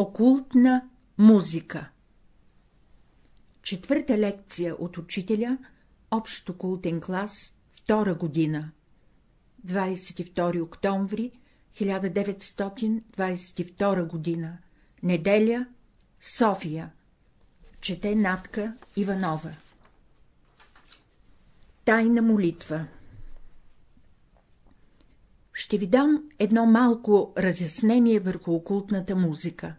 Окултна музика. Четвърта лекция от учителя, общо култен клас, втора година, 22 октомври 1922 година, неделя, София, чете Натка Иванова. Тайна молитва. Ще ви дам едно малко разяснение върху окултната музика.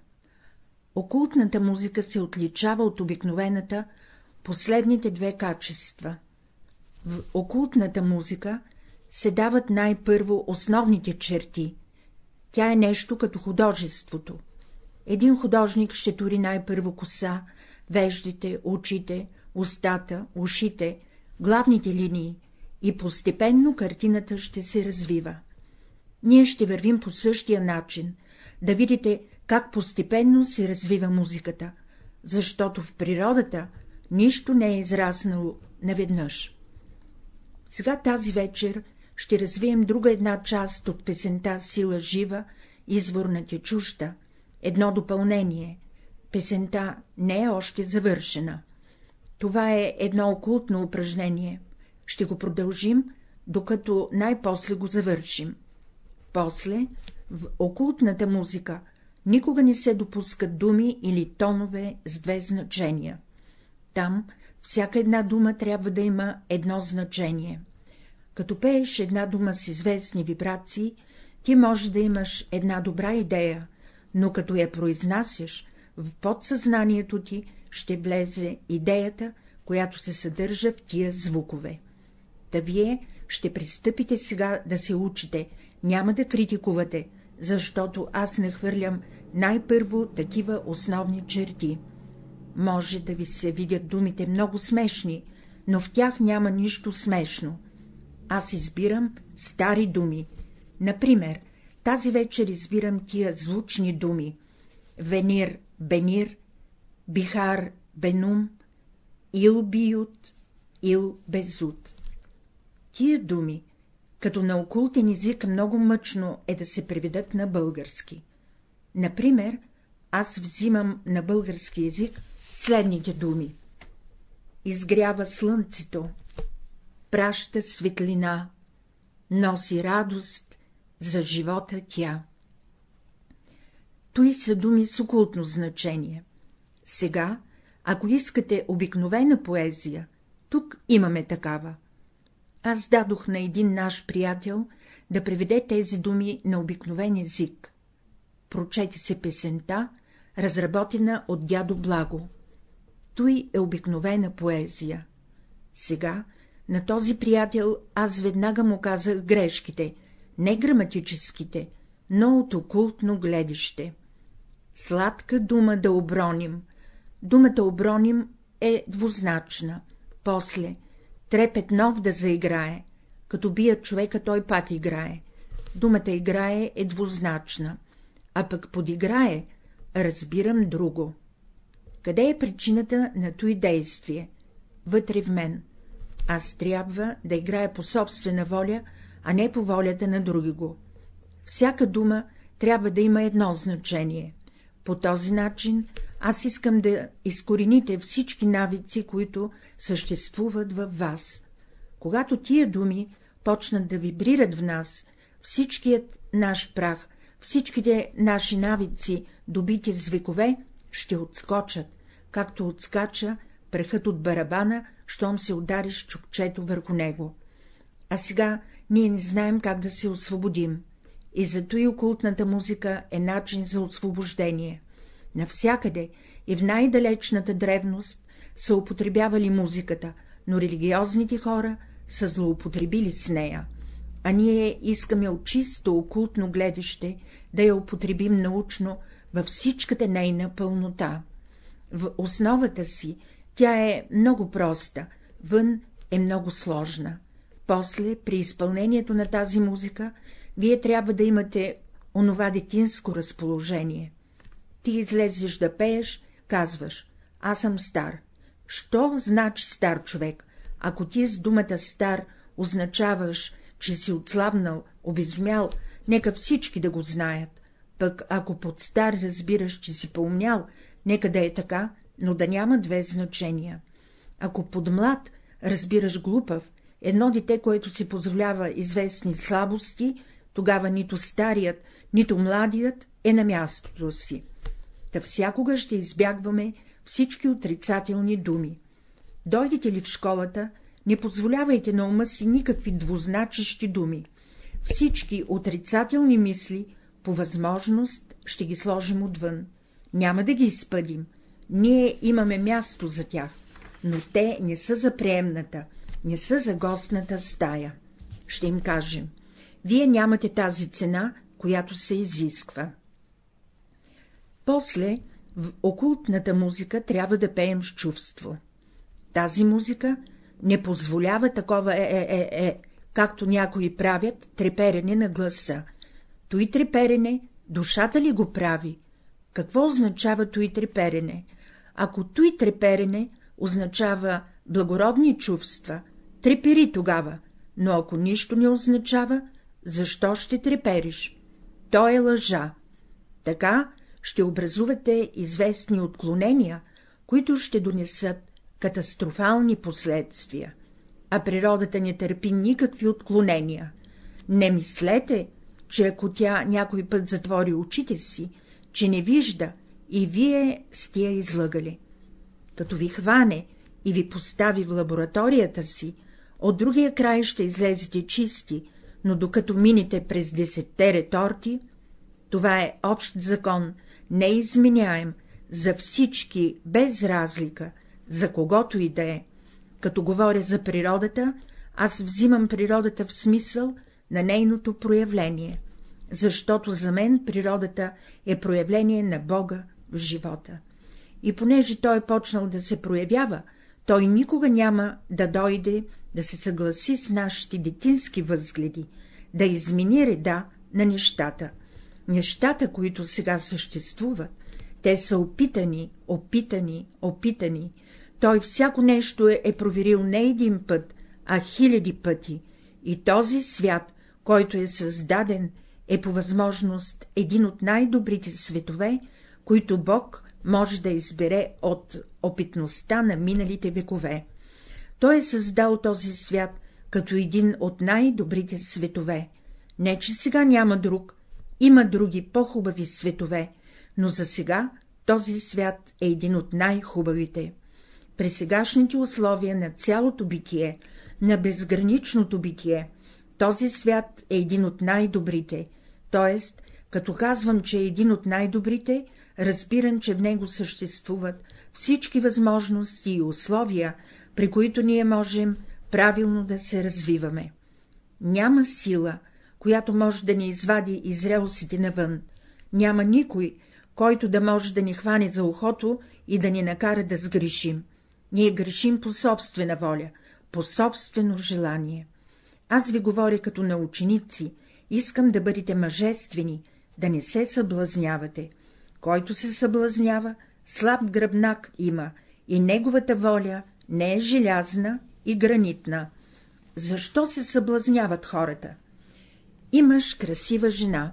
Окултната музика се отличава от обикновената последните две качества. В окултната музика се дават най-първо основните черти. Тя е нещо като художеството. Един художник ще тури най-първо коса, веждите, очите, устата, ушите, главните линии и постепенно картината ще се развива. Ние ще вървим по същия начин, да видите как постепенно се развива музиката, защото в природата нищо не е израснало наведнъж. Сега тази вечер ще развием друга една част от песента Сила жива, извор на течуща, едно допълнение. Песента не е още завършена. Това е едно окултно упражнение. Ще го продължим, докато най-после го завършим. После, в окултната музика, никога не се допускат думи или тонове с две значения. Там всяка една дума трябва да има едно значение. Като пееш една дума с известни вибрации, ти може да имаш една добра идея, но като я произнасяш, в подсъзнанието ти ще влезе идеята, която се съдържа в тия звукове. Та вие ще пристъпите сега да се учите, няма да критикувате, защото аз не хвърлям най-първо такива основни черти. Може да ви се видят думите много смешни, но в тях няма нищо смешно. Аз избирам стари думи. Например, тази вечер избирам тия звучни думи — Венир, Бенир, Бихар, Бенум, Ил Биют, Ил Безут. Тия думи, като на окултен език много мъчно е да се преведат на български. Например, аз взимам на български език следните думи. Изгрява слънцето, праща светлина, носи радост за живота тя. Той са думи с окултно значение. Сега, ако искате обикновена поезия, тук имаме такава. Аз дадох на един наш приятел да преведе тези думи на обикновен език. Прочете се песента, разработена от дядо Благо. Той е обикновена поезия. Сега на този приятел аз веднага му казах грешките, не граматическите, но от окултно гледище. Сладка дума да оброним. Думата оброним е двузначна. После трепет нов да заиграе. Като бият човека, той пак играе. Думата играе е двузначна, а пък подиграе, разбирам друго. Къде е причината на той действие? Вътре в мен. Аз трябва да играя по собствена воля, а не по волята на други го. Всяка дума трябва да има едно значение. По този начин аз искам да изкорените всички навици, които съществуват във вас. Когато тия думи почнат да вибрират в нас, всичкият наш прах, всичките наши навици, добити с векове, ще отскочат, както отскача прехът от барабана, щом се удариш чукчето върху него. А сега ние не знаем как да се освободим. И зато и окултната музика е начин за освобождение. Навсякъде и в най-далечната древност са употребявали музиката, но религиозните хора са злоупотребили с нея, а ние искаме от чисто окултно гледаще да я употребим научно във всичката нейна пълнота. В основата си тя е много проста, вън е много сложна. После, при изпълнението на тази музика, вие трябва да имате онова детинско разположение. Ти излезеш да пееш, казваш, аз съм стар. Що значи стар човек? Ако ти с думата стар означаваш, че си отслабнал, обезумял, нека всички да го знаят. Пък ако под стар разбираш, че си поумнял, нека да е така, но да няма две значения. Ако под млад разбираш глупав, едно дете, което си позволява известни слабости, тогава нито старият, нито младият е на мястото си. Та всякога ще избягваме всички отрицателни думи. Дойдете ли в школата, не позволявайте на ума си никакви двузначещи думи. Всички отрицателни мисли, по възможност, ще ги сложим отвън. Няма да ги изпъдим. Ние имаме място за тях, но те не са за приемната, не са за гостната стая. Ще им кажем. Вие нямате тази цена, която се изисква. После в окултната музика трябва да пеем с чувство. Тази музика не позволява такова е-е-е-е, както някои правят треперене на гласа. Той треперене, душата ли го прави? Какво означава той треперене? Ако той треперене означава благородни чувства, трепери тогава, но ако нищо не означава, защо ще трепериш? То е лъжа. Така ще образувате известни отклонения, които ще донесат катастрофални последствия, а природата не търпи никакви отклонения. Не мислете, че ако тя някой път затвори очите си, че не вижда и вие сте я излъгали. Като ви хване и ви постави в лабораторията си, от другия край ще излезете чисти, но докато минете през десетте реторти, това е общ закон, неизменяем, за всички, без разлика, за когото и да е. Като говоря за природата, аз взимам природата в смисъл на нейното проявление, защото за мен природата е проявление на Бога в живота. И понеже той е почнал да се проявява, той никога няма да дойде да се съгласи с нашите детински възгледи, да измени реда на нещата. Нещата, които сега съществуват, те са опитани, опитани, опитани. Той всяко нещо е, е проверил не един път, а хиляди пъти. И този свят, който е създаден, е по възможност един от най-добрите светове, които Бог може да избере от опитността на миналите векове. Той е създал този свят като един от най-добрите светове. Не, че сега няма друг, има други по-хубави светове, но за сега този свят е един от най-хубавите. При сегашните условия на цялото битие, на безграничното битие, този свят е един от най-добрите, т.е. като казвам, че е един от най-добрите, разбирам, че в него съществуват всички възможности и условия, при които ние можем правилно да се развиваме. Няма сила, която може да ни извади изрелосите навън, няма никой, който да може да ни хване за ухото и да ни накара да сгрешим. Ние грешим по собствена воля, по собствено желание. Аз ви говоря като на ученици, искам да бъдете мъжествени, да не се съблазнявате. Който се съблазнява, слаб гръбнак има и неговата воля не е желязна и гранитна. Защо се съблазняват хората? Имаш красива жена.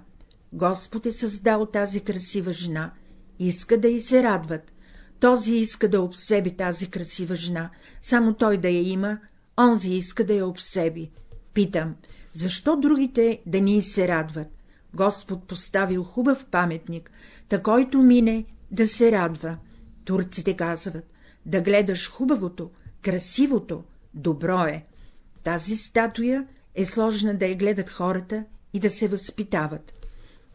Господ е създал тази красива жена, иска да й се радват. Този иска да обсеби тази красива жена, само той да я има, онзи иска да я обсеби. Питам, защо другите да ни се радват? Господ поставил хубав паметник, та който мине да се радва. Турците казват, да гледаш хубавото, красивото, добро е. Тази статуя е сложна да я гледат хората и да се възпитават.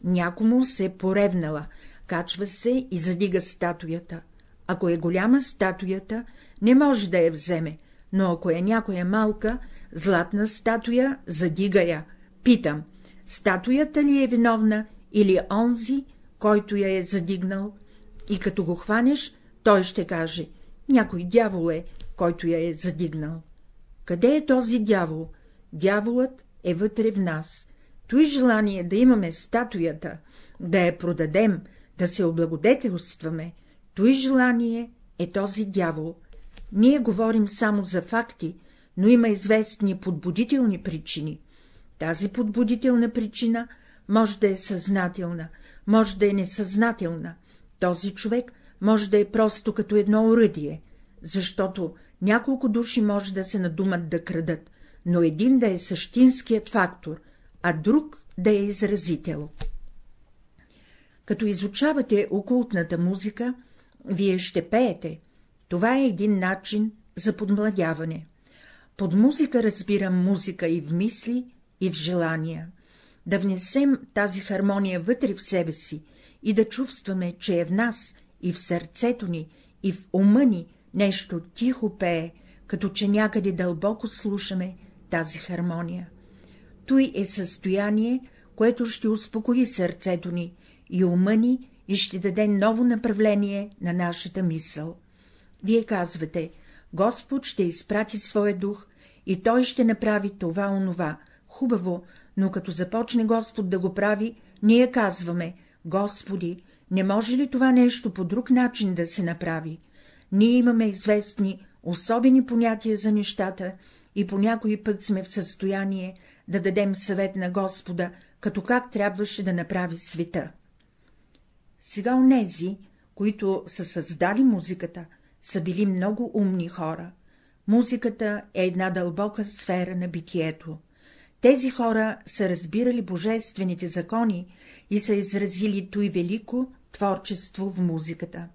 Някому се е поревнала, качва се и задига статуята. Ако е голяма статуята, не може да я вземе, но ако е някоя малка, златна статуя, задига я. Питам, статуята ли е виновна или онзи, който я е задигнал? И като го хванеш, той ще каже, някой дявол е, който я е задигнал. Къде е този дявол? Дяволът е вътре в нас. Той желание да имаме статуята, да я продадем, да се облагодетелстваме, той желание е този дявол. Ние говорим само за факти, но има известни подбудителни причини. Тази подбудителна причина може да е съзнателна, може да е несъзнателна, този човек може да е просто като едно оръдие, защото няколко души може да се надумат да крадат, но един да е същинският фактор, а друг да е изразител. Като изучавате окултната музика, вие ще пеете. Това е един начин за подмладяване. Под музика разбирам музика и в мисли, и в желания. Да внесем тази хармония вътре в себе си и да чувстваме, че е в нас и в сърцето ни, и в ума ни нещо тихо пее, като че някъде дълбоко слушаме тази хармония. Той е състояние, което ще успокои сърцето ни и ума ни и ще даде ново направление на нашата мисъл. Вие казвате, Господ ще изпрати своя дух и той ще направи това-онова. Хубаво, но като започне Господ да го прави, ние казваме, Господи, не може ли това нещо по друг начин да се направи? Ние имаме известни особени понятия за нещата и по някой път сме в състояние да дадем съвет на Господа, като как трябваше да направи света. Сега онези, които са създали музиката, са били много умни хора. Музиката е една дълбока сфера на битието. Тези хора са разбирали божествените закони и са изразили той велико творчество в музиката.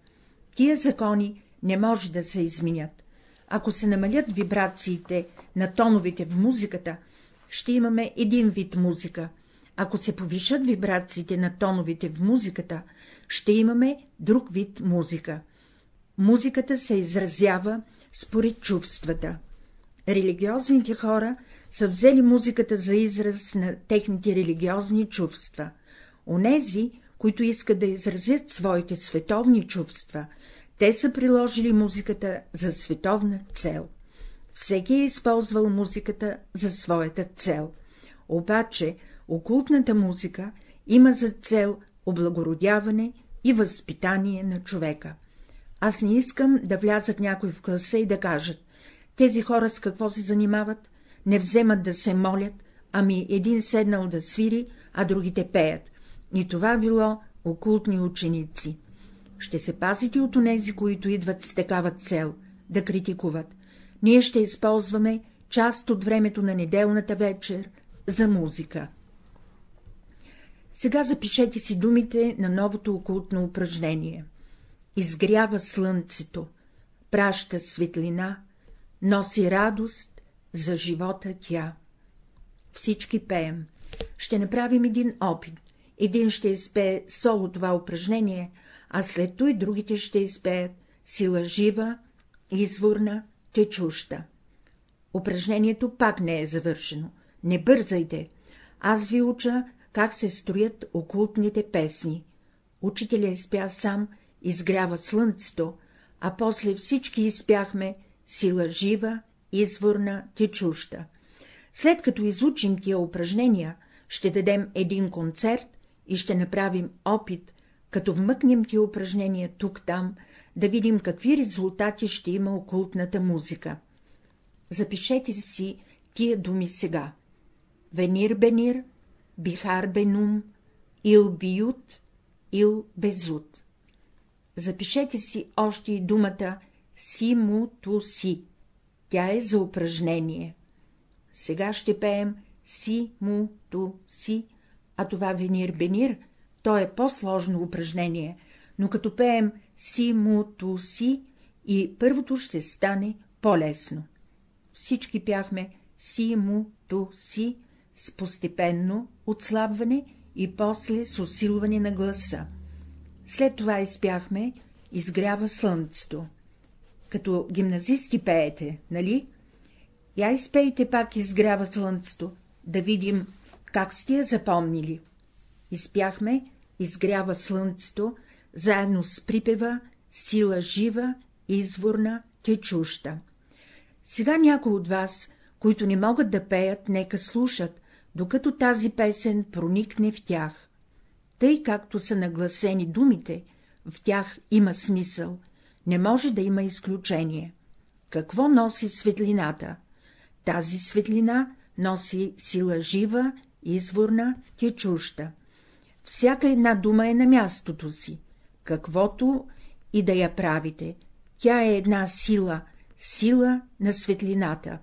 Тия закони не може да се изменят. Ако се намалят вибрациите на тоновете в музиката, ще имаме един вид музика. Ако се повишат вибрациите на тоновете в музиката, ще имаме друг вид музика. Музиката се изразява според чувствата. Религиозните хора са взели музиката за израз на техните религиозни чувства. Онези, които искат да изразят своите световни чувства, те са приложили музиката за световна цел. Всеки е използвал музиката за своята цел. Обаче окултната музика има за цел облагородяване и възпитание на човека. Аз не искам да влязат някой в класа и да кажат, тези хора с какво се занимават, не вземат да се молят, ами един седнал да свири, а другите пеят. И това било окултни ученици. Ще се пазите от онези, които идват с такава цел, да критикуват. Ние ще използваме част от времето на неделната вечер за музика. Сега запишете си думите на новото окултно упражнение. Изгрява слънцето, праща светлина, носи радост за живота тя. Всички пеем. Ще направим един опит. Един ще изпее соло това упражнение, а след то и другите ще изпеят сила жива, изворна, течуща. Упражнението пак не е завършено. Не бързайте. Аз ви уча как се строят окултните песни. Учителя изпя сам, изгрява слънцето, а после всички изпяхме сила жива, изворна, течуща. След като изучим тия упражнения, ще дадем един концерт и ще направим опит, като вмъкнем тия упражнения тук-там, да видим какви резултати ще има окултната музика. Запишете си тия думи сега. Венир Бенир, Бихар Бенум, Ил Биют, Ил Безут. Запишете си още и думата си му ту си. Тя е за упражнение. Сега ще пеем си му ту си, а това Венир Бенир, то е по-сложно упражнение, но като пеем си ту си и първото ще стане по-лесно. Всички пяхме си му ту си с постепенно отслабване и после с усилване на гласа. След това изпяхме изгрява слънцето. Като гимназисти пеете, нали? Я изпейте пак изгрява слънцето, да видим, как сте я запомнили. Изпяхме изгрява слънцето, заедно с припева, сила жива, изворна, течуща. Сега някои от вас, които не могат да пеят, нека слушат, докато тази песен проникне в тях. Тъй както са нагласени думите, в тях има смисъл, не може да има изключение. Какво носи светлината? Тази светлина носи сила жива, изворна, течуща. всяка една дума е на мястото си, каквото и да я правите, тя е една сила, сила на светлината.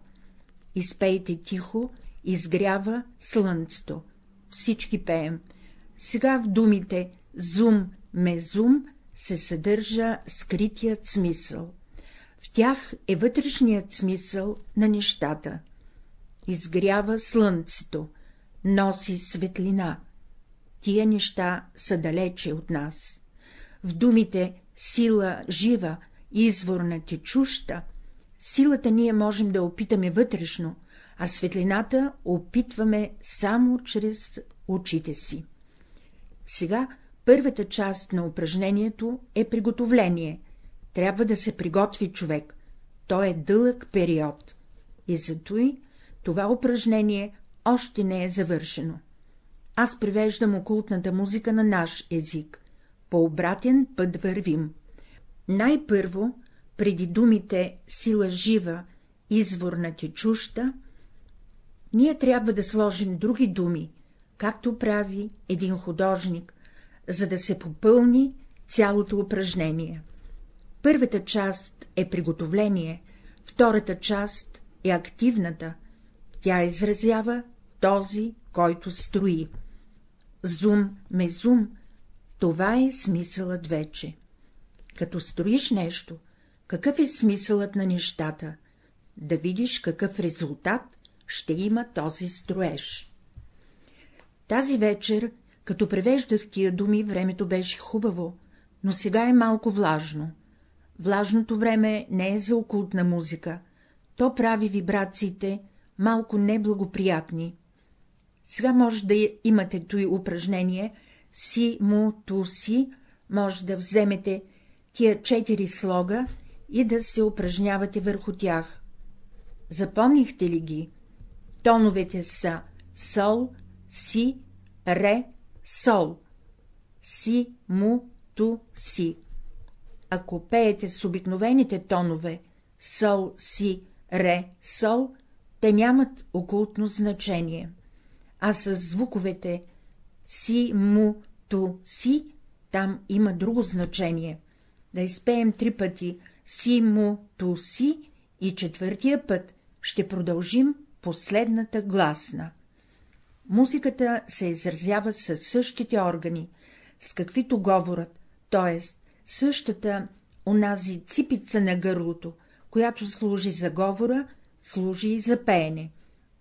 Изпейте тихо, изгрява слънцето. Всички пеем. Сега в думите зум, мезум се съдържа скритият смисъл. В тях е вътрешният смисъл на нещата. Изгрява слънцето, носи светлина. Тия неща са далече от нас. В думите сила жива, изворна течуща, силата ние можем да опитаме вътрешно, а светлината опитваме само чрез очите си. Сега първата част на упражнението е приготовление. Трябва да се приготви човек. То е дълъг период. И зато и това упражнение още не е завършено. Аз привеждам окултната музика на наш език. По обратен път вървим. Най-първо, преди думите сила жива, изворна течуща, ние трябва да сложим други думи, както прави един художник, за да се попълни цялото упражнение. Първата част е приготовление, втората част е активната, тя изразява този, който строи. Зум, мезум, това е смисълът вече. Като строиш нещо, какъв е смисълът на нещата? Да видиш какъв резултат ще има този строеж. Тази вечер, като превеждах тия думи, времето беше хубаво, но сега е малко влажно. Влажното време не е за окултна музика, то прави вибрациите малко неблагоприятни. Сега може да имате той упражнение си, му, ту, си, може да вземете тия четири слога и да се упражнявате върху тях. Запомнихте ли ги? Тоновете са сол, си, ре, сол, си, му, ту, си. Ако пеете с обикновените тонове сол, си, ре, сол, те нямат окултно значение, а с звуковете си, му, ту, си, там има друго значение. Да изпеем три пъти си, му, ту, си и четвъртия път ще продължим последната гласна. Музиката се изразява със същите органи, с каквито говорят, т.е. същата онази ципица на гърлото, която служи за говора, служи и за пеене,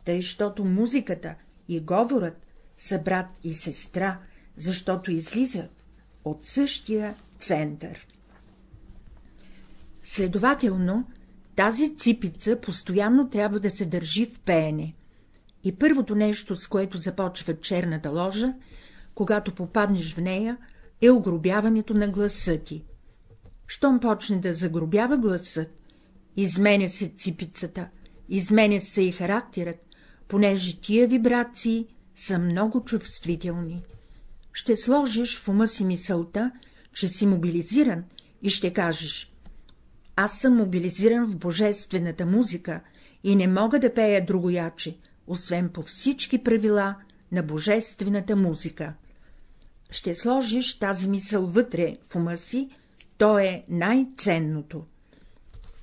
тъй, щото музиката и говорът са брат и сестра, защото излизат от същия център. Следователно, тази ципица постоянно трябва да се държи в пеене. И първото нещо, с което започва черната ложа, когато попаднеш в нея, е огробяването на гласа ти. Щом почне да загробява гласът, изменя се ципицата, изменя се и характерът, понеже тия вибрации са много чувствителни. Ще сложиш в ума си мисълта, че си мобилизиран и ще кажеш — аз съм мобилизиран в божествената музика и не мога да пея другояче, освен по всички правила на божествената музика. Ще сложиш тази мисъл вътре в ума си, то е най-ценното.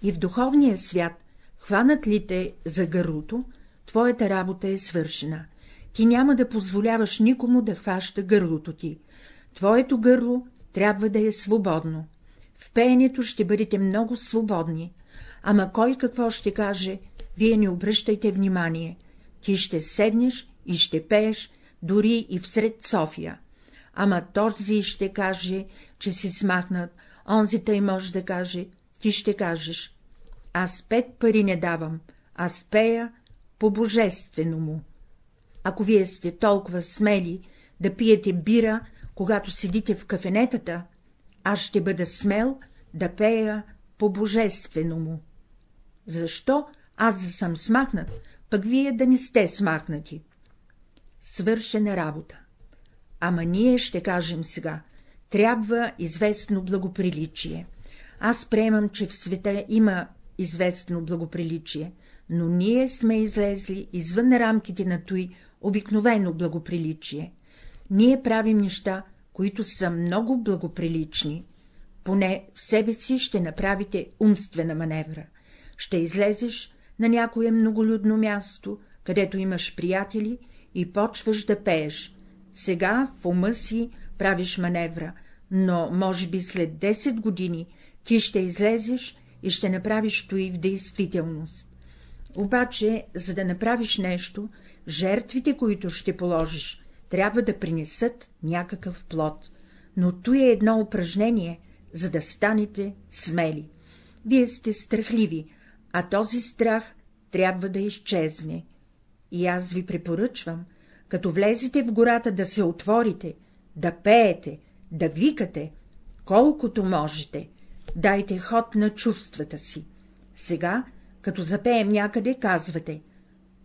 И в духовния свят, хванат ли те за гърлото, твоята работа е свършена. Ти няма да позволяваш никому да хваща гърлото ти. Твоето гърло трябва да е свободно. В пеенето ще бъдете много свободни. Ама кой какво ще каже, вие не обръщайте внимание. Ти ще седнеш и ще пееш, дори и всред София. Ама този ще каже, че си смахнат, онзи тъй може да каже, ти ще кажеш. Аз пет пари не давам, аз пея по-божествено му. Ако вие сте толкова смели да пиете бира, когато седите в кафенетата, аз ще бъда смел да пея по-божествено му. Защо аз да съм смахнат, пък вие да не сте смахнати? Свършена работа. Ама ние ще кажем сега, трябва известно благоприличие. Аз приемам, че в света има известно благоприличие, но ние сме излезли извън рамките на той обикновено благоприличие. ние правим неща, които са много благоприлични. Поне в себе си ще направите умствена маневра. Ще излезеш на някое многолюдно място, където имаш приятели и почваш да пееш. Сега в ума си правиш маневра, но може би след 10 години ти ще излезеш и ще направиш то и в действителност. Обаче, за да направиш нещо, жертвите, които ще положиш, трябва да принесат някакъв плод, но то е едно упражнение, за да станете смели. Вие сте страхливи, а този страх трябва да изчезне. И аз ви препоръчвам, като влезете в гората да се отворите, да пеете, да викате, колкото можете, дайте ход на чувствата си. Сега, като запеем някъде, казвате —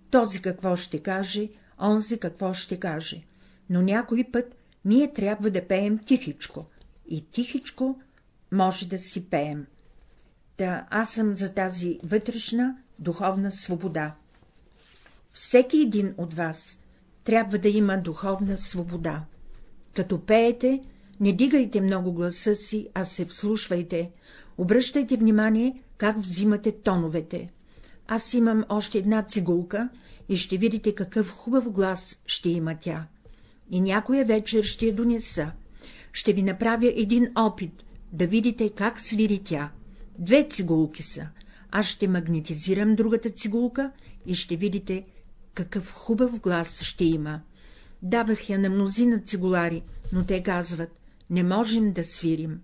този какво ще каже, онзи какво ще каже, но някой път ние трябва да пеем тихичко, и тихичко може да си пеем. Та аз съм за тази вътрешна духовна свобода. Всеки един от вас трябва да има духовна свобода. Като пеете, не дигайте много гласа си, а се вслушвайте, обръщайте внимание, как взимате тоновете. Аз имам още една цигулка и ще видите какъв хубав глас ще има тя. И някоя вечер ще я донеса. Ще ви направя един опит, да видите как свири тя. Две цигулки са. Аз ще магнетизирам другата цигулка и ще видите какъв хубав глас ще има. Давах я на мнозина цигулари, но те казват, не можем да свирим.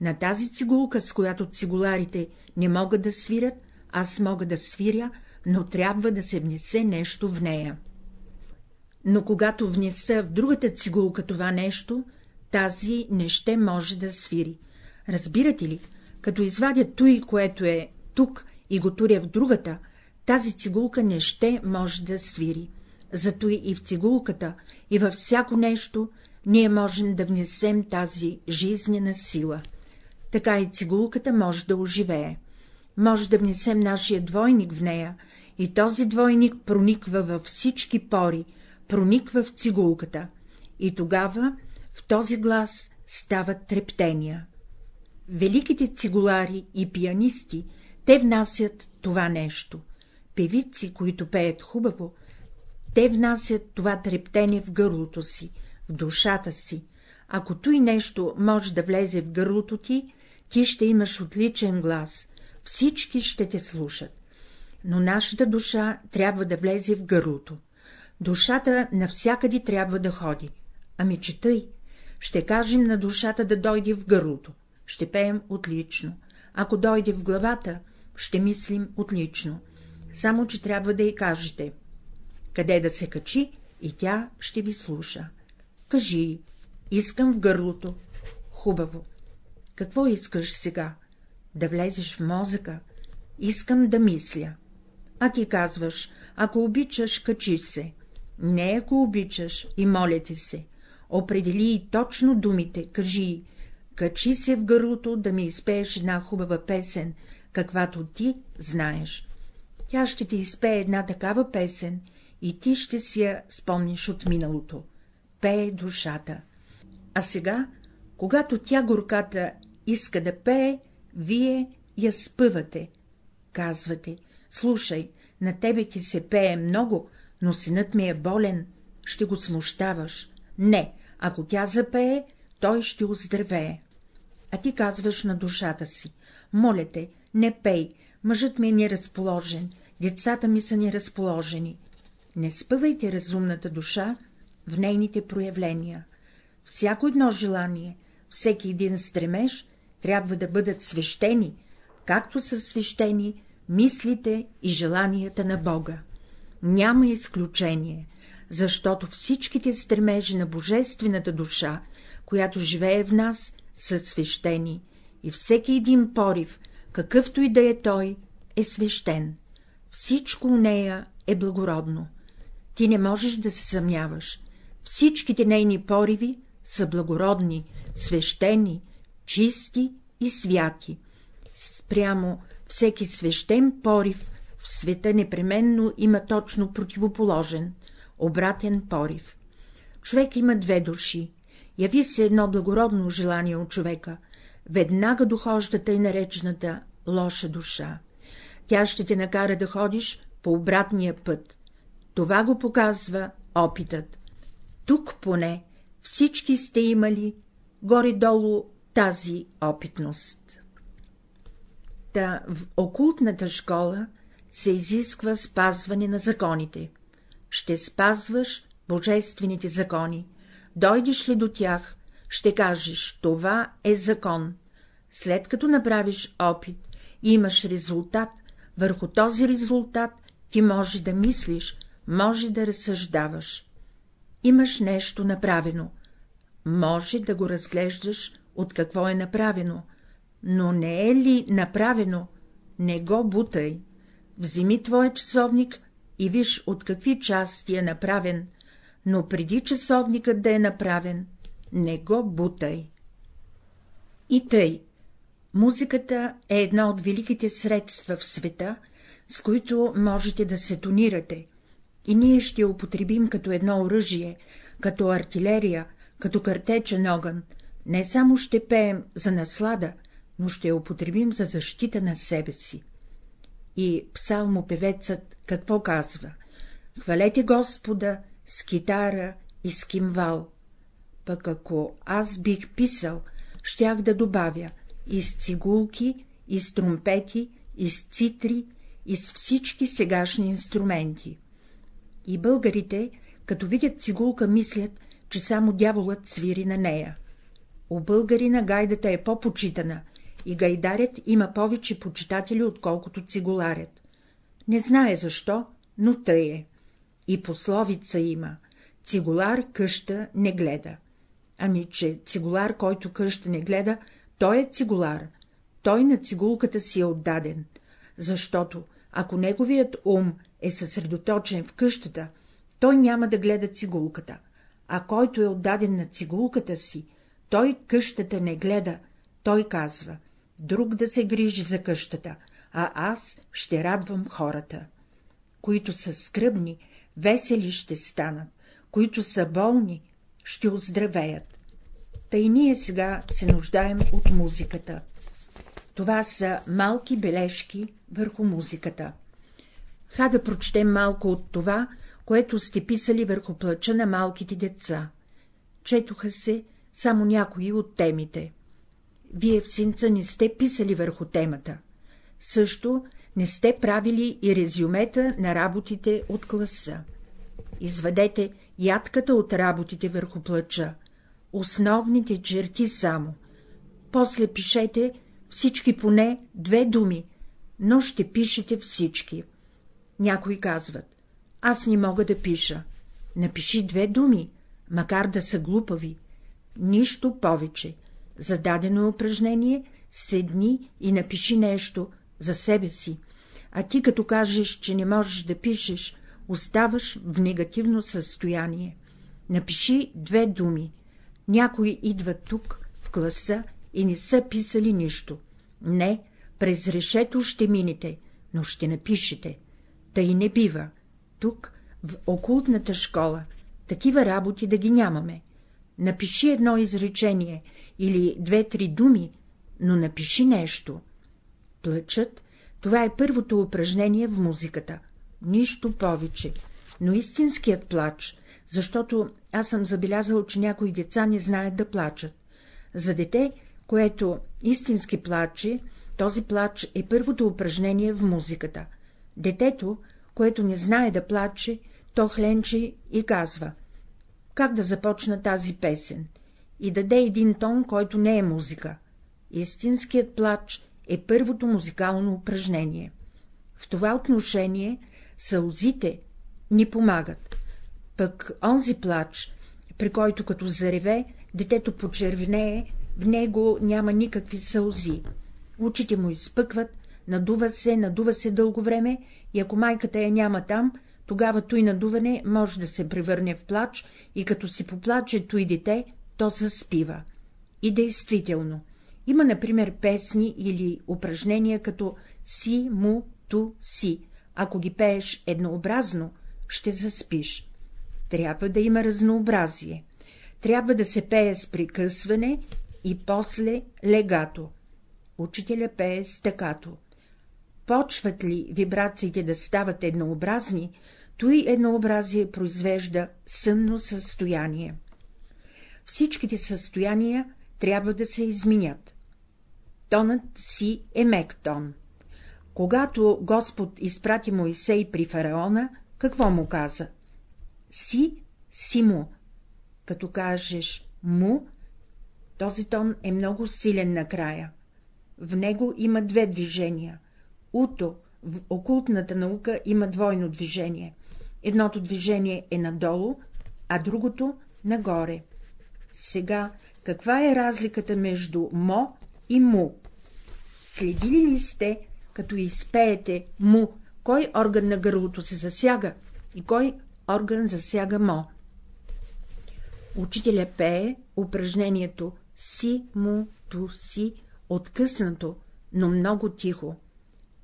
На тази цигулка, с която цигуларите не могат да свирят, аз мога да свиря, но трябва да се внесе нещо в нея. Но когато внеса в другата цигулка това нещо, тази не ще може да свири. Разбирате ли, като извадя той, което е тук и го туря в другата, тази цигулка не ще може да свири. Зато и в цигулката, и във всяко нещо ние можем да внесем тази жизнена сила. Така и цигулката може да оживее. Може да внесем нашия двойник в нея, и този двойник прониква във всички пори, прониква в цигулката, и тогава в този глас стават трептения. Великите цигулари и пианисти, те внасят това нещо. Певици, които пеят хубаво, те внасят това трептение в гърлото си, в душата си. Ако той нещо може да влезе в гърлото ти, ти ще имаш отличен глас, всички ще те слушат. Но нашата душа трябва да влезе в гърлото. Душата навсякъде трябва да ходи. Ами че ще кажем на душата да дойде в гърлото, ще пеем отлично. Ако дойде в главата, ще мислим отлично. Само, че трябва да й кажете, къде да се качи, и тя ще ви слуша. Кажи, искам в гърлото. Хубаво. Какво искаш сега? Да влезеш в мозъка? Искам да мисля. А ти казваш, ако обичаш, качи се. Не, ако обичаш, и моля ти се. Определи и точно думите, кажи, качи се в гърлото да ми изпееш една хубава песен, каквато ти знаеш. Тя ще ти изпее една такава песен и ти ще си я спомниш от миналото. Пее душата. А сега, когато тя горката иска да пее, вие я спъвате. Казвате, слушай, на тебе ти се пее много, но синът ми е болен, ще го смущаваш. Не, ако тя запее, той ще оздравее. А ти казваш на душата си, моля те, не пей, мъжът ми е неразположен, децата ми са неразположени. Не спъвайте разумната душа в нейните проявления. Всяко едно желание, всеки един стремеж трябва да бъдат свещени, както са свещени мислите и желанията на Бога. Няма изключение, защото всичките стремежи на божествената душа, която живее в нас, са свещени, и всеки един порив, какъвто и да е той, е свещен. Всичко у нея е благородно. Ти не можеш да се съмняваш. Всичките нейни пориви са благородни, свещени, чисти и святи. Спрямо всеки свещен порив в света непременно има точно противоположен, обратен порив. човек има две души. Яви се едно благородно желание от човека, веднага дохожда тъй наречената лоша душа. Тя ще те накара да ходиш по обратния път. Това го показва опитът. Тук поне всички сте имали горе-долу тази опитност. Та в окултната школа се изисква спазване на законите. Ще спазваш божествените закони. Дойдеш ли до тях, ще кажеш, това е закон. След като направиш опит и имаш резултат, върху този резултат ти може да мислиш, може да разсъждаваш. Имаш нещо направено. Може да го разглеждаш от какво е направено, но не е ли направено, не го бутай. Вземи твой часовник и виж от какви части е направен, но преди часовникът да е направен, не го бутай. И тъй, музиката е една от великите средства в света, с които можете да се тонирате, и ние ще употребим като едно оръжие, като артилерия, като картечен огън, не само ще пеем за наслада, но ще я употребим за защита на себе си. И псалмопевецът какво казва? Хвалете Господа с китара и с кимвал. Пък ако аз бих писал, щях да добавя и с цигулки, и с тромпети, и с цитри, и с всички сегашни инструменти. И българите, като видят цигулка, мислят, че само дяволът свири на нея. У българина гайдата е по-почитана и гайдарят има повече почитатели, отколкото цигуларят. Не знае защо, но тъй е. И пословица има — цигулар къща не гледа. Ами, че цигулар, който къща не гледа, той е цигулар, той на цигулката си е отдаден, защото, ако неговият ум е съсредоточен в къщата, той няма да гледа цигулката, а който е отдаден на цигулката си, той къщата не гледа, той казва — друг да се грижи за къщата, а аз ще радвам хората. Които са скръбни, весели ще станат, които са болни, ще оздравеят. Тъй ние сега се нуждаем от музиката. Това са малки бележки върху музиката. Ха да прочетем малко от това, което сте писали върху плача на малките деца. Четоха се само някои от темите. Вие в синца не сте писали върху темата. Също не сте правили и резюмета на работите от класа. Извадете ядката от работите върху плача, основните черти само. После пишете всички поне две думи, но ще пишете всички. Някои казват, аз не мога да пиша. Напиши две думи, макар да са глупави. Нищо повече. За дадено упражнение седни и напиши нещо за себе си, а ти като кажеш, че не можеш да пишеш, оставаш в негативно състояние. Напиши две думи. Някои идват тук, в класа, и не са писали нищо. Не, през решето ще минете, но ще напишете. Тъй не бива. Тук, в окултната школа, такива работи да ги нямаме. Напиши едно изречение или две-три думи, но напиши нещо. Плачът — това е първото упражнение в музиката, нищо повече, но истинският плач, защото аз съм забелязал, че някои деца не знаят да плачат. За дете, което истински плаче, този плач е първото упражнение в музиката. Детето, което не знае да плаче, то хленче и казва — как да започна тази песен, и даде един тон, който не е музика. Истинският плач е първото музикално упражнение. В това отношение сълзите ни помагат. Пък онзи плач, при който като зареве, детето почервенее, в него няма никакви сълзи. Очите му изпъкват, надува се, надува се дълго време и ако майката я няма там, тогава той надуване може да се превърне в плач и като си поплаче той дете, то заспива. И действително, има, например, песни или упражнения като си, му, ту, си. Ако ги пееш еднообразно, ще заспиш. трябва да има разнообразие. Трябва да се пее с прекъсване и после легато. Учителя пее стъкато. Почват ли вибрациите да стават еднообразни, той еднообразие произвежда сънно състояние. Всичките състояния трябва да се изменят. Тонът си е мек тон. Когато Господ изпрати Моисей при фараона, какво му каза? Си, си му. Като кажеш му, този тон е много силен накрая. В него има две движения. Уто в окултната наука има двойно движение. Едното движение е надолу, а другото нагоре. Сега, каква е разликата между мо и му? Следили ли сте, като изпеете му, кой орган на гърлото се засяга и кой орган засяга мо? Учителя пее упражнението си, му, ту, си, откъснато, но много тихо.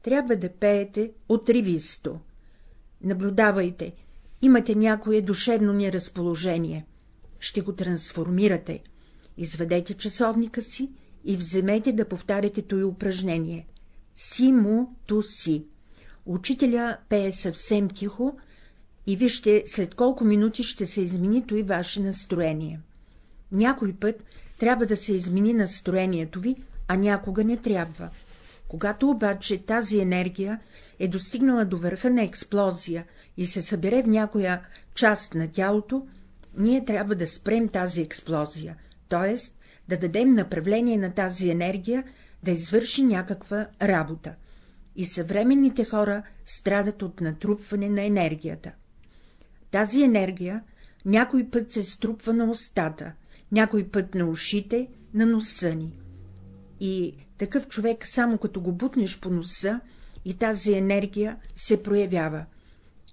Трябва да пеете отривисто. Наблюдавайте, имате някое душевно неразположение. Ще го трансформирате. Изведете часовника си и вземете да повтаряте той упражнение. Си му ту си. Учителя пее съвсем тихо и вижте след колко минути ще се измени той ваше настроение. Някой път трябва да се измени настроението ви, а някога не трябва. Когато обаче тази енергия е достигнала до върха на експлозия и се събере в някоя част на тялото, ние трябва да спрем тази експлозия, т.е. да дадем направление на тази енергия да извърши някаква работа. И съвременните хора страдат от натрупване на енергията. Тази енергия някой път се струпва на устата, някой път на ушите, на носа ни. И такъв човек, само като го бутнеш по носа, и тази енергия се проявява.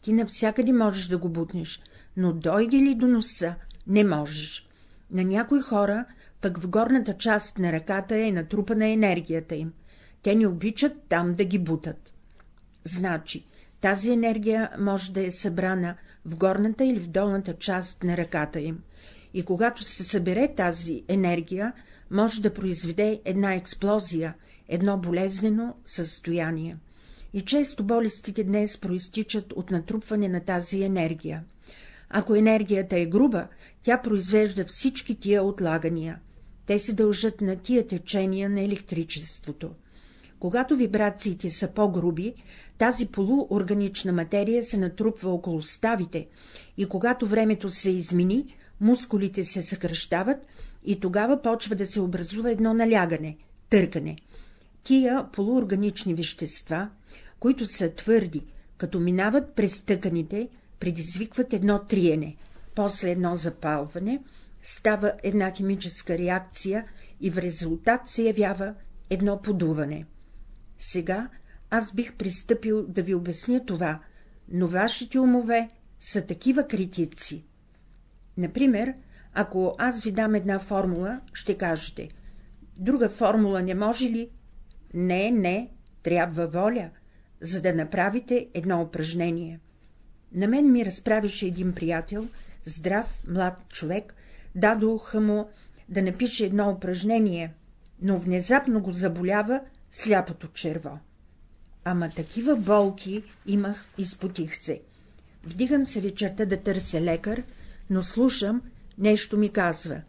Ти навсякъде можеш да го бутнеш, но дойде ли до носа, не можеш. На някои хора пък в горната част на ръката е натрупана енергията им. Те не обичат там да ги бутат. Значи, тази енергия може да е събрана в горната или в долната част на ръката им, и когато се събере тази енергия, може да произведе една експлозия, едно болезнено състояние. И често болестите днес проистичат от натрупване на тази енергия. Ако енергията е груба, тя произвежда всички тия отлагания. Те се дължат на тия течения на електричеството. Когато вибрациите са по-груби, тази полуорганична материя се натрупва около ставите и когато времето се измени, мускулите се съкръщават и тогава почва да се образува едно налягане, търкане. Тия полуорганични вещества, които са твърди, като минават през тъканите, предизвикват едно триене, после едно запалване, става една химическа реакция и в резултат се явява едно подуване. Сега аз бих пристъпил да ви обясня това, но вашите умове са такива критици. Например, ако аз ви дам една формула, ще кажете — друга формула не може ли? Не, не, трябва воля, за да направите едно упражнение. На мен ми разправише един приятел, здрав, млад човек, дадоха му да напише едно упражнение, но внезапно го заболява сляпото черво. Ама такива болки имах и спотих се. Вдигам се вечерта да търся лекар, но слушам, нещо ми казва.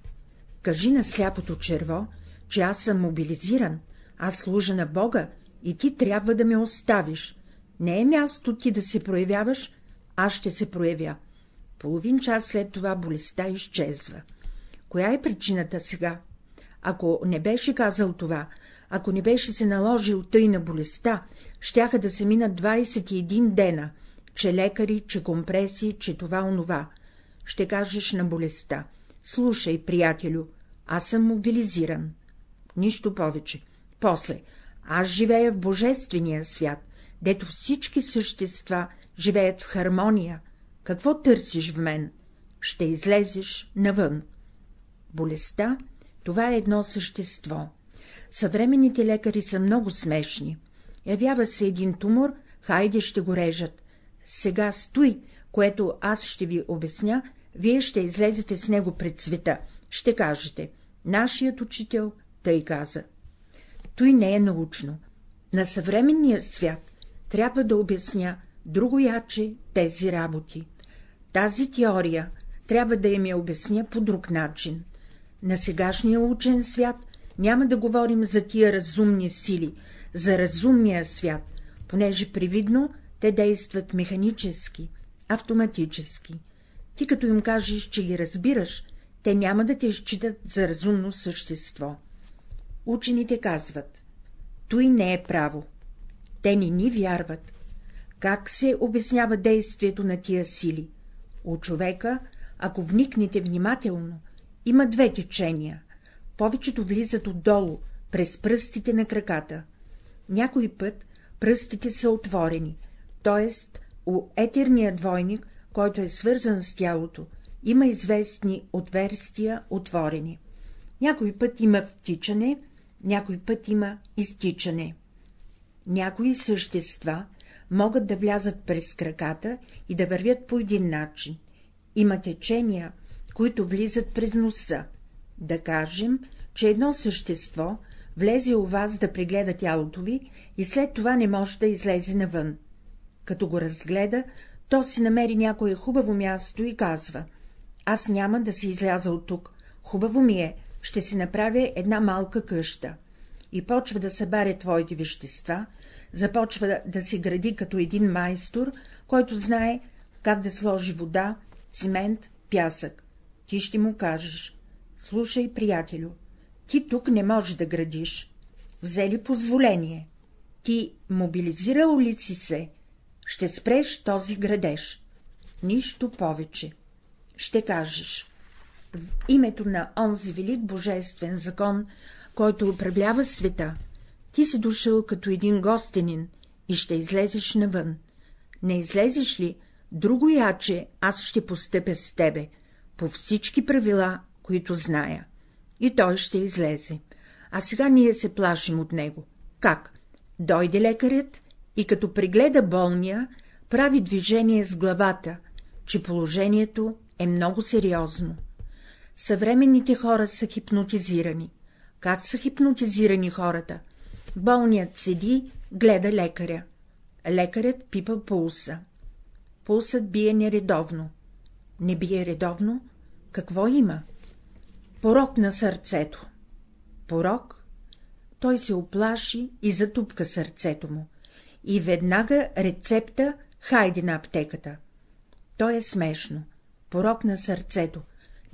Кажи на сляпото черво, че аз съм мобилизиран, аз служа на Бога и ти трябва да ме оставиш. Не е място ти да се проявяваш, аз ще се проявя. Половин час след това болестта изчезва. Коя е причината сега? Ако не беше казал това, ако не беше се наложил тъй на болестта, щяха да се минат 21 дена, че лекари, че компреси, че това онова ще кажеш на болестта. Слушай, приятелю, аз съм мобилизиран. Нищо повече. После, аз живея в божествения свят, дето всички същества живеят в хармония. Какво търсиш в мен? Ще излезеш навън. Болестта — това е едно същество. Съвременните лекари са много смешни. Явява се един тумор, хайде ще го режат. Сега стой, което аз ще ви обясня, вие ще излезете с него пред света, ще кажете — нашият учител тъй каза. Той не е научно. На съвременния свят трябва да обясня другояче тези работи. Тази теория трябва да им я обясня по друг начин. На сегашния учен свят няма да говорим за тия разумни сили, за разумния свят, понеже привидно те действат механически, автоматически. Ти като им кажеш, че ги разбираш, те няма да те считат за разумно същество. Учените казват, той не е право. Те не ни вярват. Как се обяснява действието на тия сили? У човека, ако вникнете внимателно, има две течения. Повечето влизат отдолу, през пръстите на краката. Някой път пръстите са отворени, т.е. у етерния двойник, който е свързан с тялото, има известни отверстия отворени. Някой път има втичане, някой път има изтичане. Някои същества могат да влязат през краката и да вървят по един начин. Има течения, които влизат през носа. Да кажем, че едно същество влезе у вас да прегледа тялото ви и след това не може да излезе навън. Като го разгледа, то си намери някое хубаво място и казва — аз няма да си изляза от тук, хубаво ми е, ще си направя една малка къща. И почва да събаря твоите вещества, започва да, си гради като един майстор, който знае как да сложи вода, цимент, пясък. Ти ще му кажеш — слушай, приятелю, ти тук не можеш да градиш. Взели позволение. Ти мобилизирал ли си се? Ще спреш този градеж. Нищо повече. Ще кажеш. В името на онзи велик божествен закон, който управлява света, ти си дошъл като един гостенин и ще излезеш навън. Не излезеш ли, друго яче аз ще постъпя с тебе, по всички правила, които зная и той ще излезе. А сега ние се плашим от него. Как? Дойде лекарят и като прегледа болния, прави движение с главата, че положението е много сериозно. Съвременните хора са хипнотизирани. Как са хипнотизирани хората? Болният седи, гледа лекаря. Лекарят пипа пулса. Пулсът бие нередовно. Не бие редовно? Какво има? Порок на сърцето. Порок? Той се оплаши и затупка сърцето му. И веднага рецепта хайде на аптеката. То е смешно. Порок на сърцето.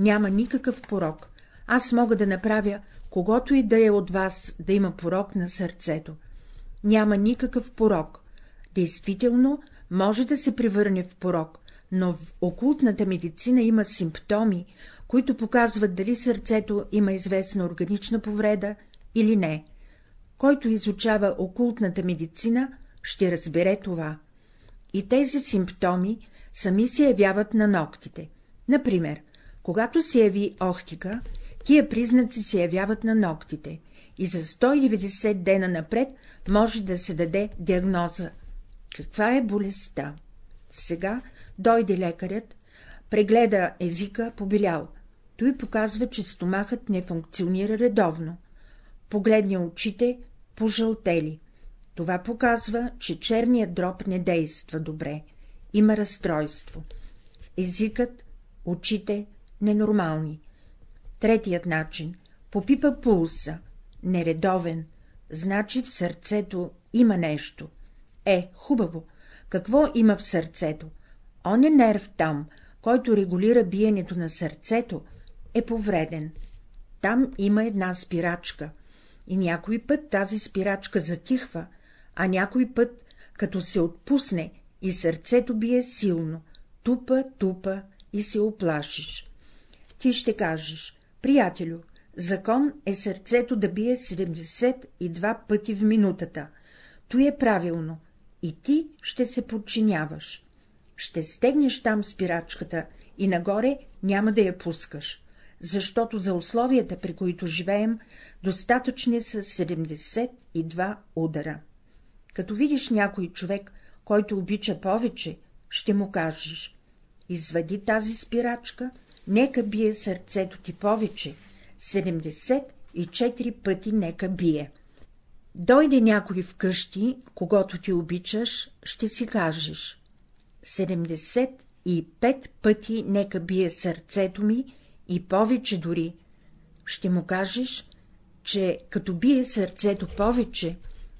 Няма никакъв порок. Аз мога да направя когото и да е от вас да има порок на сърцето. Няма никакъв порок. Действително, може да се превърне в порок, но в окултната медицина има симптоми, които показват дали сърцето има известна органична повреда или не. Който изучава окултната медицина, ще разбере това. И тези симптоми сами се явяват на ногтите. Например, когато се яви охтика, тия признаци се явяват на ногтите и за 190 дена напред може да се даде диагноза. Каква е болестта? Сега дойде лекарят, прегледа езика, побелял, той показва, че стомахът не функционира редовно. Погледня очите, пожълтели. Това показва, че черният дроб не действа добре, има разстройство. Езикът, очите — ненормални. Третият начин — попипа пулса, нередовен, значи в сърцето има нещо. Е, хубаво, какво има в сърцето? Он е нерв там, който регулира биенето на сърцето, е повреден. Там има една спирачка и някой път тази спирачка затихва, а някой път, като се отпусне и сърцето бие силно, тупа, тупа и се оплашиш. Ти ще кажеш, приятелю, закон е сърцето да бие 72 пъти в минутата. То е правилно и ти ще се подчиняваш. Ще стегнеш там спирачката и нагоре няма да я пускаш защото за условията, при които живеем, достатъчни са 72 удара. Като видиш някой човек, който обича повече, ще му кажеш извади тази спирачка, нека бие сърцето ти повече, 74 пъти нека бие. Дойде някой вкъщи, когато ти обичаш, ще си кажеш. 75 пъти нека бие сърцето ми и повече дори. Ще му кажеш, че като бие сърцето повече,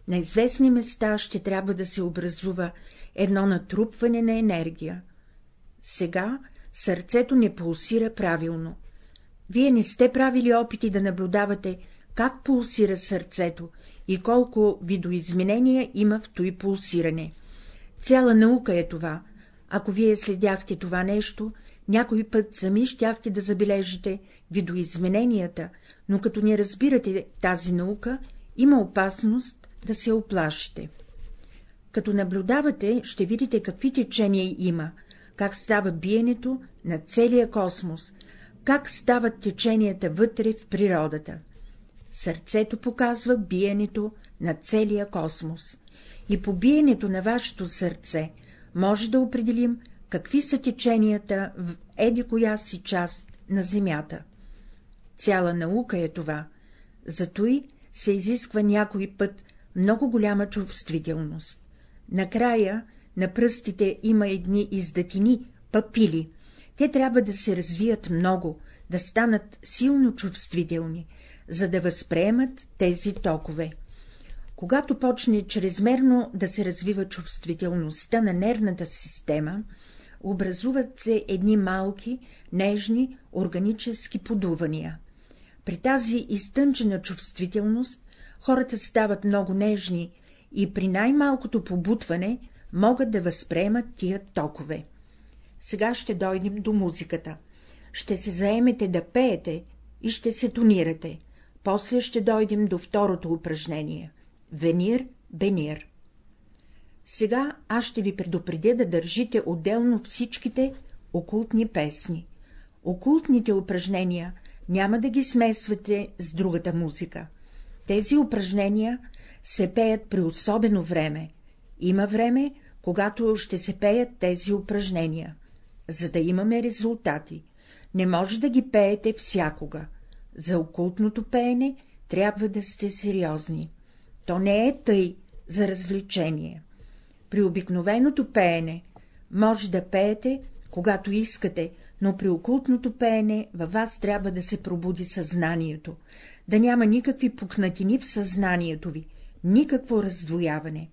на известни места ще трябва да се образува едно натрупване на енергия. Сега сърцето не пулсира правилно. Вие не сте правили опити да наблюдавате, как пулсира сърцето и колко видоизменения има в той пулсиране. Цяла наука е това. Ако вие следяхте това нещо, някой път сами щяхте да забележите видоизмененията, но като не разбирате тази наука, има опасност да се оплашите. Като наблюдавате, ще видите какви течения има, как става биенето на целия космос, как стават теченията вътре в природата. Сърцето показва биенето на целия космос. И по биенето на вашето сърце може да определим какви са теченията в еди коя си част на Земята. Цяла наука е това, зато и се изисква някой път много голяма чувствителност. Накрая на пръстите има едни издатини, папили. Те трябва да се развият много, да станат силно чувствителни, за да възприемат тези токове. Когато почне чрезмерно да се развива чувствителността на нервната система, образуват се едни малки, нежни, органически подувания. При тази изтънчена чувствителност хората стават много нежни и при най-малкото побутване могат да възприемат тия токове. Сега ще дойдем до музиката. Ще се заемете да пеете и ще се тонирате. После ще дойдем до второто упражнение — Венир, Бенир. Сега аз ще ви предупредя да държите отделно всичките окултни песни. Окултните упражнения няма да ги смесвате с другата музика. Тези упражнения се пеят при особено време. Има време, когато ще се пеят тези упражнения. За да имаме резултати, не може да ги пеете всякога. За окултното пеене трябва да сте сериозни. То не е тъй за развлечение. При обикновеното пеене може да пеете, когато искате, но при окултното пеене във вас трябва да се пробуди съзнанието, да няма никакви пукнатини в съзнанието ви, никакво раздвояване.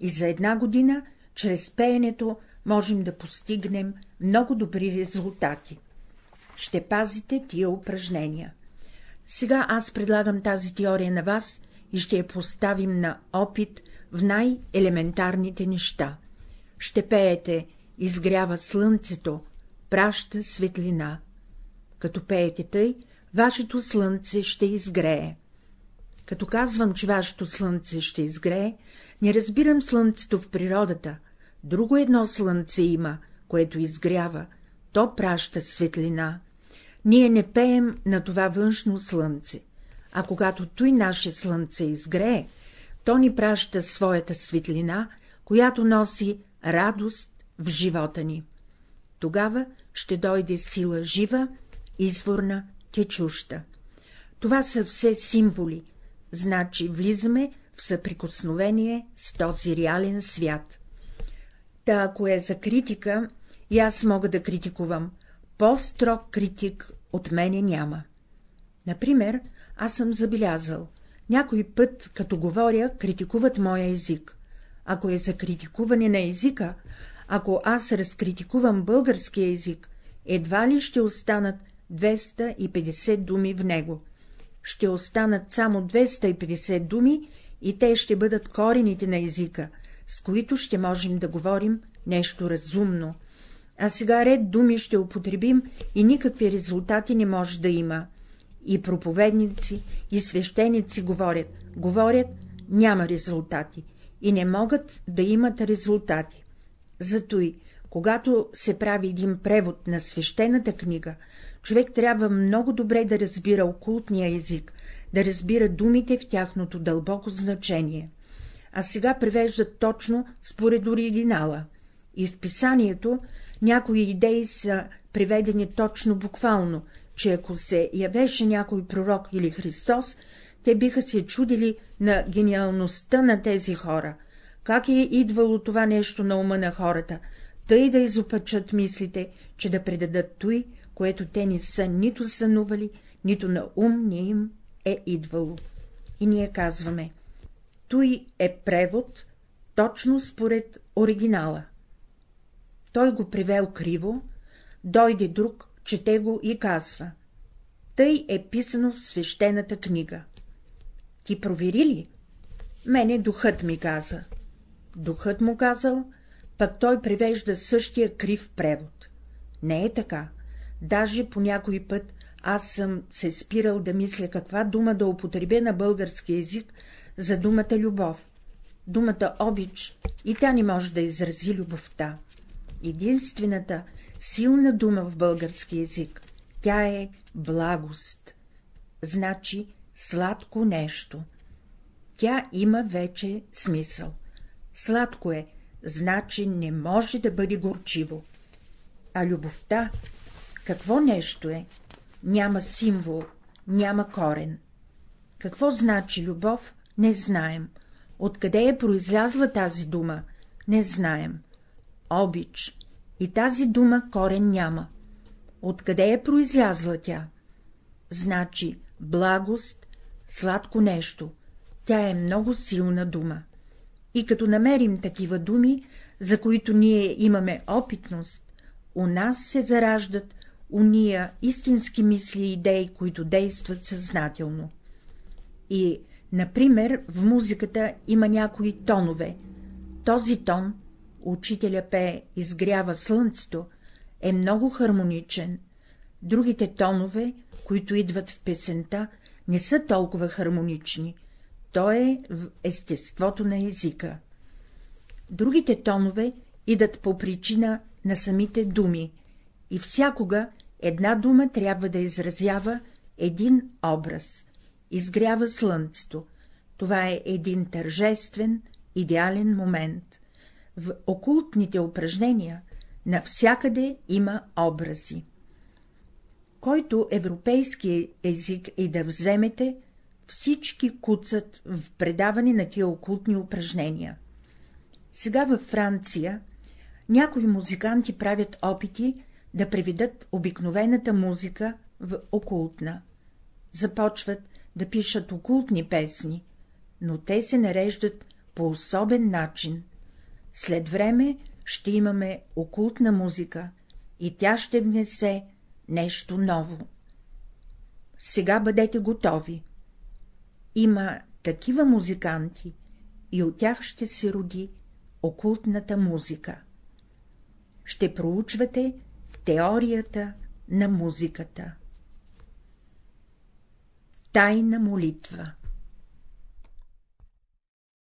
И за една година, чрез пеенето, можем да постигнем много добри резултати. Ще пазите тия упражнения. Сега аз предлагам тази теория на вас и ще я поставим на опит в най-елементарните неща. Ще пеете «Изгрява слънцето», праща светлина. Като пеете тъй, вашето слънце ще изгрее. Като казвам, че вашето слънце ще изгрее, не разбирам слънцето в природата. Друго едно слънце има, което изгрява, то праща светлина. Ние не пеем на това външно слънце, а когато той наше слънце изгрее, то ни праща своята светлина, която носи радост в живота ни. Тогава ще дойде сила жива, изворна, течуща. Това са все символи, значи влизаме съприкосновение с този реален свят. Та, ако е за критика, и аз мога да критикувам, по-строг критик от мене няма. Например, аз съм забелязал, някой път, като говоря, критикуват моя език. Ако е за критикуване на езика, ако аз разкритикувам българския език, едва ли ще останат 250 думи в него. Ще останат само 250 думи и те ще бъдат корените на езика, с които ще можем да говорим нещо разумно. А сега ред думи ще употребим и никакви резултати не може да има. И проповедници, и свещеници говорят, говорят, няма резултати, и не могат да имат резултати. Зато и, когато се прави един превод на свещената книга, човек трябва много добре да разбира окултния език, да разбира думите в тяхното дълбоко значение. А сега превеждат точно според оригинала, и в писанието Някои идеи са приведени точно буквално, че ако се явеше някой пророк или Христос, те биха се чудили на гениалността на тези хора, как е идвало това нещо на ума на хората, тъй да изопачат мислите, че да предадат той, което те не са нито сънували, нито на ум не им е идвало. И ние казваме, той е превод, точно според оригинала. Той го привел криво, дойде друг, чете го и казва. Тъй е писано в свещената книга. Ти провери ли? Мене духът ми каза. Духът му казал, пък той привежда същия крив превод. Не е така. Даже по някой път аз съм се спирал да мисля каква дума да употребя на български език за думата любов. Думата обич и тя не може да изрази любовта. Единствената силна дума в български език, тя е благост. Значи сладко нещо. Тя има вече смисъл. Сладко е, значи не може да бъде горчиво. А любовта, какво нещо е? Няма символ, няма корен. Какво значи любов, не знаем. Откъде е произлязла тази дума, не знаем. Обич. И тази дума корен няма. Откъде е произлязла тя? Значи благост, сладко нещо. Тя е много силна дума. И като намерим такива думи, за които ние имаме опитност, у нас се зараждат уния истински мисли и идеи, които действат съзнателно. И, например, в музиката има някои тонове. Този тон, учителя пее изгрява слънцето, е много хармоничен. Другите тонове, които идват в песента, не са толкова хармонични. То е в естеството на езика. Другите тонове идат по причина на самите думи, и всякога една дума трябва да изразява един образ. Изгрява слънцето. Това е един тържествен, идеален момент. В окултните упражнения навсякъде има образи. Който европейски език и да вземете, всички куцат в предаване на тия окултни упражнения. Сега във Франция някои музиканти правят опити да приведат обикновената музика в окултна. Започват да пишат окултни песни, но те се нареждат по особен начин. След време ще имаме окултна музика и тя ще внесе нещо ново. Сега бъдете готови. Има такива музиканти и от тях ще се роди окултната музика. Ще проучвате теорията на музиката. Тайна молитва